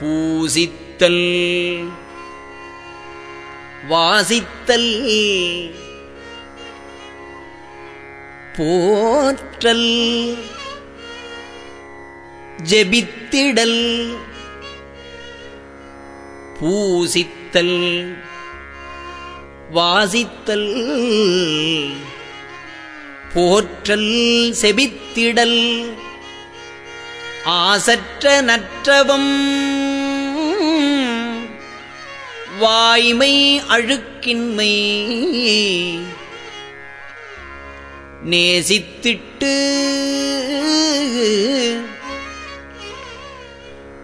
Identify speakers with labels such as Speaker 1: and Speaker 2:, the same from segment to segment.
Speaker 1: பூசித்தல். வாசித்தல். போற்றல். ஜெபித்திடல். பூசித்தல். வாசித்தல். போற்றல். செபித்திடல். ஆசற்ற நற்றவம். வாய்மை அழுக்கின்மை. நேசித்திட்டு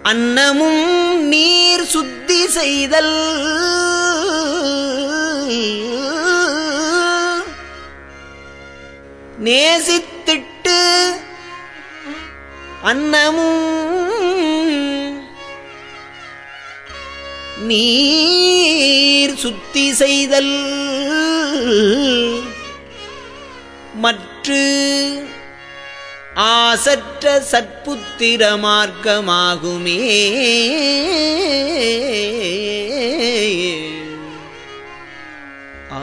Speaker 1: அன்னமும் நீர் சுத்தி செய்தல். நேசித்திட்டு அன்னமும் நீர் சுத்தி செய்தல் மற்று ஆசற்ற சற்புத்திர மார்க்கமாகுமே. ஆ